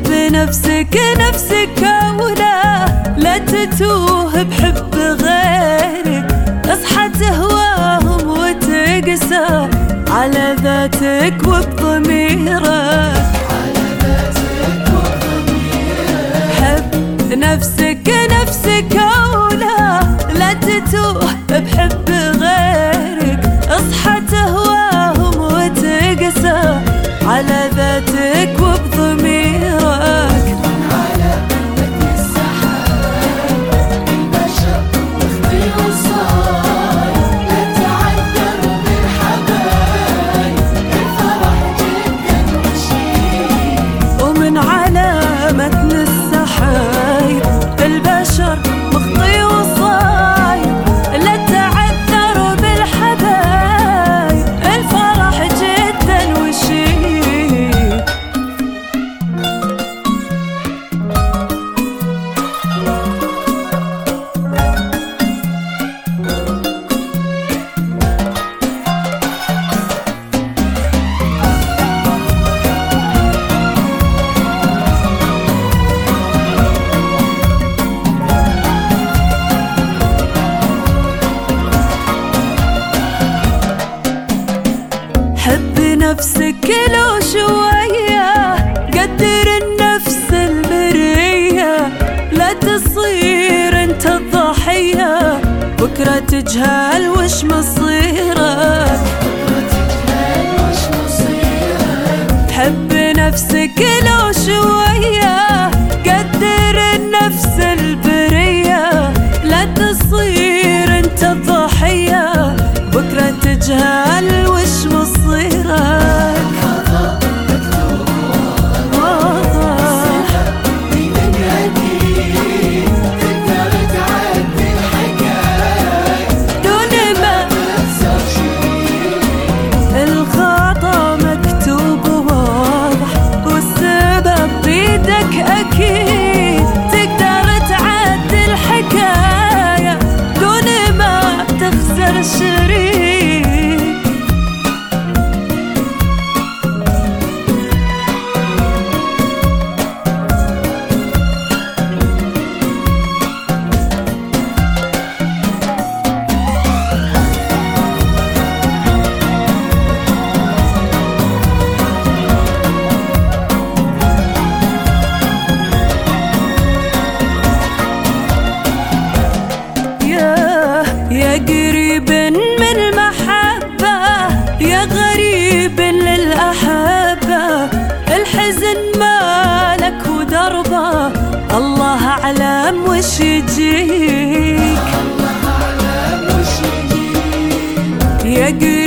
حب نفسك نفسك كونة. لا تتوه بحب غيرك. اصحى تهواهم وتقسى على ذاتك وبضميرك. حب نفسك نفسك ولا لا تتوه I'm not maintenant. نفسك لو شوية قدر النفس المرية لا تصير أنت الضحية. بكرة تجهل وش مصيرك؟ حب نفسك لو شوية. وجهك يا قلبي